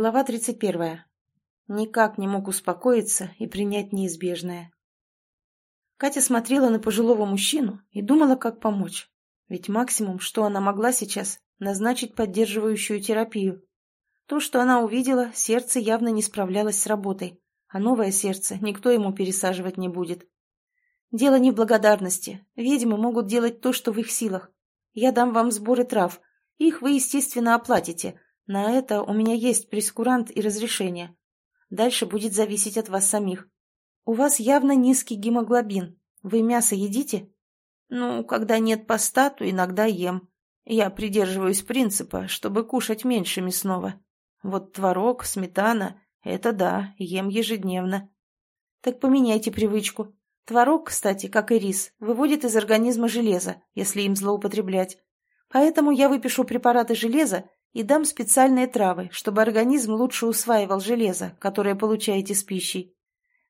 Глава 31. Никак не мог успокоиться и принять неизбежное. Катя смотрела на пожилого мужчину и думала, как помочь. Ведь максимум, что она могла сейчас, назначить поддерживающую терапию. То, что она увидела, сердце явно не справлялось с работой, а новое сердце никто ему пересаживать не будет. Дело не в благодарности. Ведьмы могут делать то, что в их силах. Я дам вам сборы трав. Их вы, естественно, оплатите – на это у меня есть прескурант и разрешение. Дальше будет зависеть от вас самих. У вас явно низкий гемоглобин. Вы мясо едите? Ну, когда нет поста, то иногда ем. Я придерживаюсь принципа, чтобы кушать меньше мясного. Вот творог, сметана – это да, ем ежедневно. Так поменяйте привычку. Творог, кстати, как и рис, выводит из организма железо, если им злоупотреблять. Поэтому я выпишу препараты железа и дам специальные травы, чтобы организм лучше усваивал железо, которое получаете с пищей.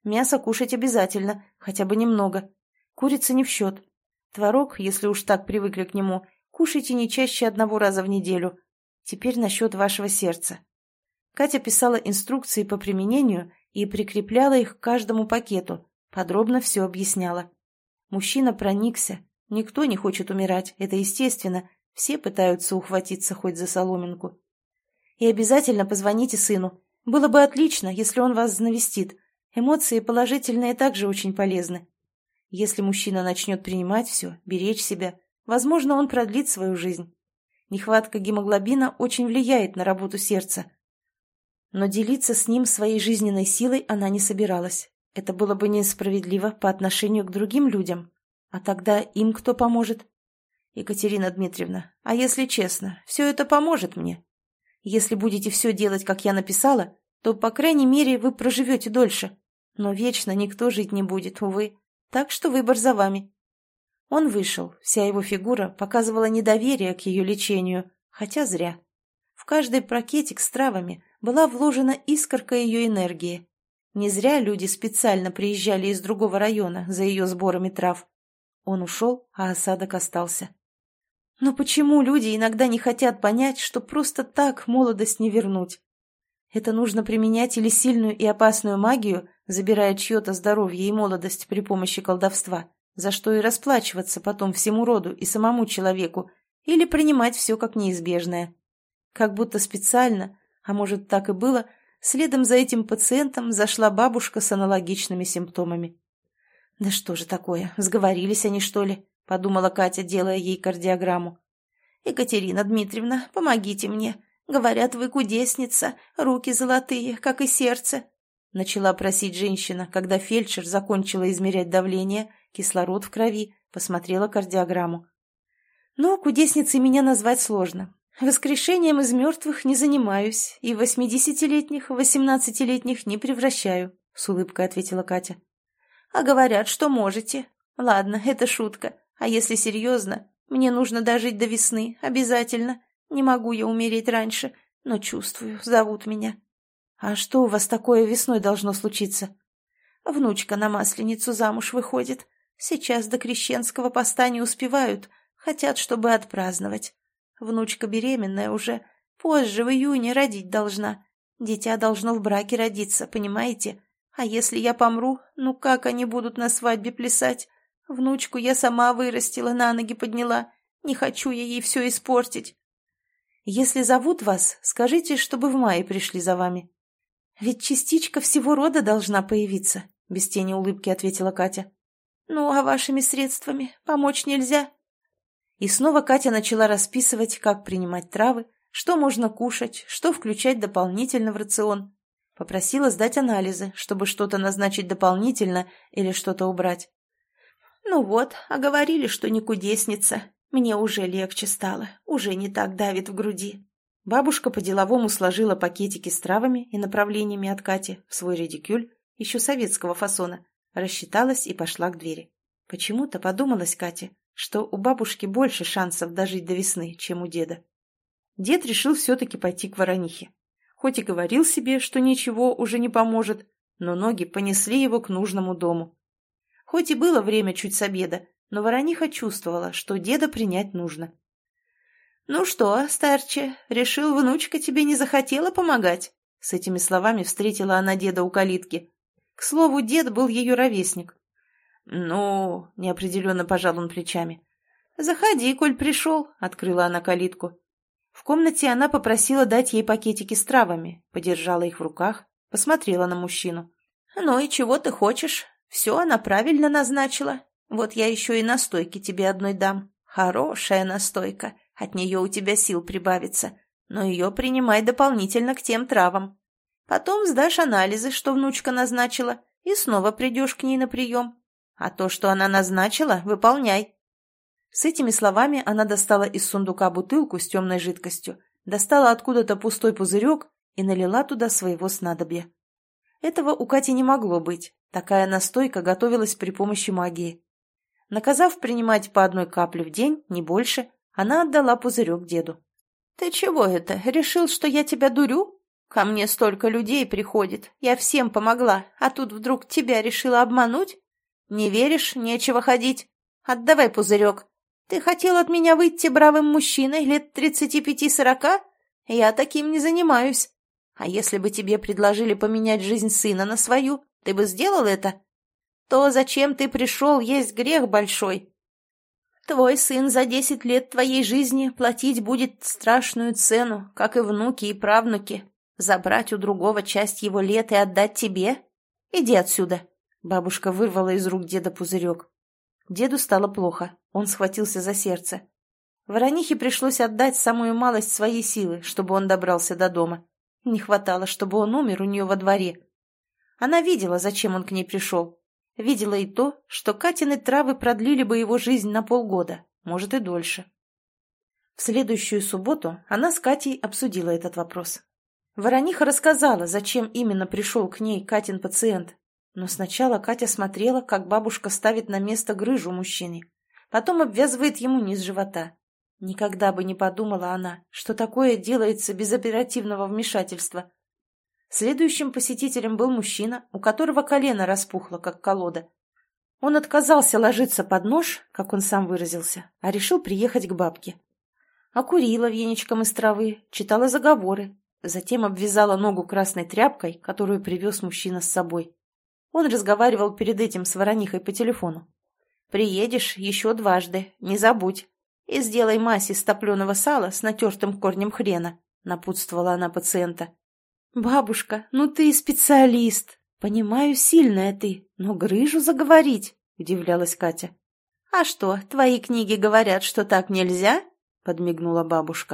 Мясо кушать обязательно, хотя бы немного. Курица не в счет. Творог, если уж так привыкли к нему, кушайте не чаще одного раза в неделю. Теперь насчет вашего сердца. Катя писала инструкции по применению и прикрепляла их к каждому пакету, подробно все объясняла. Мужчина проникся. Никто не хочет умирать, это естественно, все пытаются ухватиться хоть за соломинку. И обязательно позвоните сыну. Было бы отлично, если он вас навестит. Эмоции положительные также очень полезны. Если мужчина начнет принимать все, беречь себя, возможно, он продлит свою жизнь. Нехватка гемоглобина очень влияет на работу сердца. Но делиться с ним своей жизненной силой она не собиралась. Это было бы несправедливо по отношению к другим людям. А тогда им кто поможет? Екатерина Дмитриевна, а если честно, все это поможет мне. Если будете все делать, как я написала, то, по крайней мере, вы проживете дольше. Но вечно никто жить не будет, увы. Так что выбор за вами. Он вышел, вся его фигура показывала недоверие к ее лечению, хотя зря. В каждый пакетик с травами была вложена искорка ее энергии. Не зря люди специально приезжали из другого района за ее сборами трав. Он ушел, а осадок остался. Но почему люди иногда не хотят понять, что просто так молодость не вернуть? Это нужно применять или сильную и опасную магию, забирая чье-то здоровье и молодость при помощи колдовства, за что и расплачиваться потом всему роду и самому человеку, или принимать все как неизбежное. Как будто специально, а может так и было, следом за этим пациентом зашла бабушка с аналогичными симптомами. «Да что же такое, сговорились они, что ли?» — подумала Катя, делая ей кардиограмму. «Екатерина Дмитриевна, помогите мне. Говорят, вы кудесница, руки золотые, как и сердце». Начала просить женщина, когда фельдшер закончила измерять давление, кислород в крови, посмотрела кардиограмму. «Но кудесницей меня назвать сложно. Воскрешением из мертвых не занимаюсь и восьмидесятилетних, восемнадцатилетних не превращаю», — с улыбкой ответила Катя. «А говорят, что можете. Ладно, это шутка. А если серьезно, мне нужно дожить до весны, обязательно. Не могу я умереть раньше, но чувствую, зовут меня. А что у вас такое весной должно случиться? Внучка на Масленицу замуж выходит. Сейчас до крещенского поста не успевают, хотят, чтобы отпраздновать. Внучка беременная уже, позже, в июне, родить должна. Дитя должно в браке родиться, понимаете? А если я помру, ну как они будут на свадьбе плясать? Внучку я сама вырастила, на ноги подняла. Не хочу я ей все испортить. Если зовут вас, скажите, чтобы в мае пришли за вами. Ведь частичка всего рода должна появиться, без тени улыбки ответила Катя. Ну, а вашими средствами помочь нельзя? И снова Катя начала расписывать, как принимать травы, что можно кушать, что включать дополнительно в рацион. Попросила сдать анализы, чтобы что-то назначить дополнительно или что-то убрать. «Ну вот, а говорили, что не кудесница. Мне уже легче стало, уже не так давит в груди». Бабушка по-деловому сложила пакетики с травами и направлениями от Кати в свой редикюль, еще советского фасона, рассчиталась и пошла к двери. Почему-то подумалась Кате, что у бабушки больше шансов дожить до весны, чем у деда. Дед решил все-таки пойти к воронихе. Хоть и говорил себе, что ничего уже не поможет, но ноги понесли его к нужному дому. Хоть и было время чуть с обеда, но ворониха чувствовала, что деда принять нужно. «Ну что, старче, решил, внучка тебе не захотела помогать?» С этими словами встретила она деда у калитки. К слову, дед был ее ровесник. «Ну...» — неопределенно пожал он плечами. «Заходи, коль пришел», — открыла она калитку. В комнате она попросила дать ей пакетики с травами, подержала их в руках, посмотрела на мужчину. «Ну и чего ты хочешь? Все она правильно назначила. Вот я еще и настойки тебе одной дам. Хорошая настойка, от нее у тебя сил прибавится, но ее принимай дополнительно к тем травам. Потом сдашь анализы, что внучка назначила, и снова придешь к ней на прием. А то, что она назначила, выполняй». С этими словами она достала из сундука бутылку с темной жидкостью, достала откуда-то пустой пузырек и налила туда своего снадобья. Этого у Кати не могло быть. Такая настойка готовилась при помощи магии. Наказав принимать по одной капле в день, не больше, она отдала пузырек деду. «Ты чего это? Решил, что я тебя дурю? Ко мне столько людей приходит, я всем помогла, а тут вдруг тебя решила обмануть? Не веришь, нечего ходить. Отдавай пузырек. Ты хотел от меня выйти бравым мужчиной лет тридцати пяти-сорока? Я таким не занимаюсь. А если бы тебе предложили поменять жизнь сына на свою, ты бы сделал это? То, зачем ты пришел, есть грех большой. Твой сын за десять лет твоей жизни платить будет страшную цену, как и внуки и правнуки. Забрать у другого часть его лет и отдать тебе? Иди отсюда. Бабушка вырвала из рук деда пузырек. Деду стало плохо, он схватился за сердце. Воронихе пришлось отдать самую малость своей силы, чтобы он добрался до дома. Не хватало, чтобы он умер у нее во дворе. Она видела, зачем он к ней пришел. Видела и то, что Катины травы продлили бы его жизнь на полгода, может и дольше. В следующую субботу она с Катей обсудила этот вопрос. Ворониха рассказала, зачем именно пришел к ней Катин пациент. Но сначала Катя смотрела, как бабушка ставит на место грыжу мужчине, потом обвязывает ему низ живота. Никогда бы не подумала она, что такое делается без оперативного вмешательства. Следующим посетителем был мужчина, у которого колено распухло, как колода. Он отказался ложиться под нож, как он сам выразился, а решил приехать к бабке. Окурила веничком из травы, читала заговоры, затем обвязала ногу красной тряпкой, которую привез мужчина с собой. Он разговаривал перед этим с Воронихой по телефону. «Приедешь еще дважды, не забудь и сделай мазь из топленого сала с натертым корнем хрена», — напутствовала она пациента. «Бабушка, ну ты специалист. Понимаю, сильная ты, но грыжу заговорить», — удивлялась Катя. «А что, твои книги говорят, что так нельзя?» — подмигнула бабушка.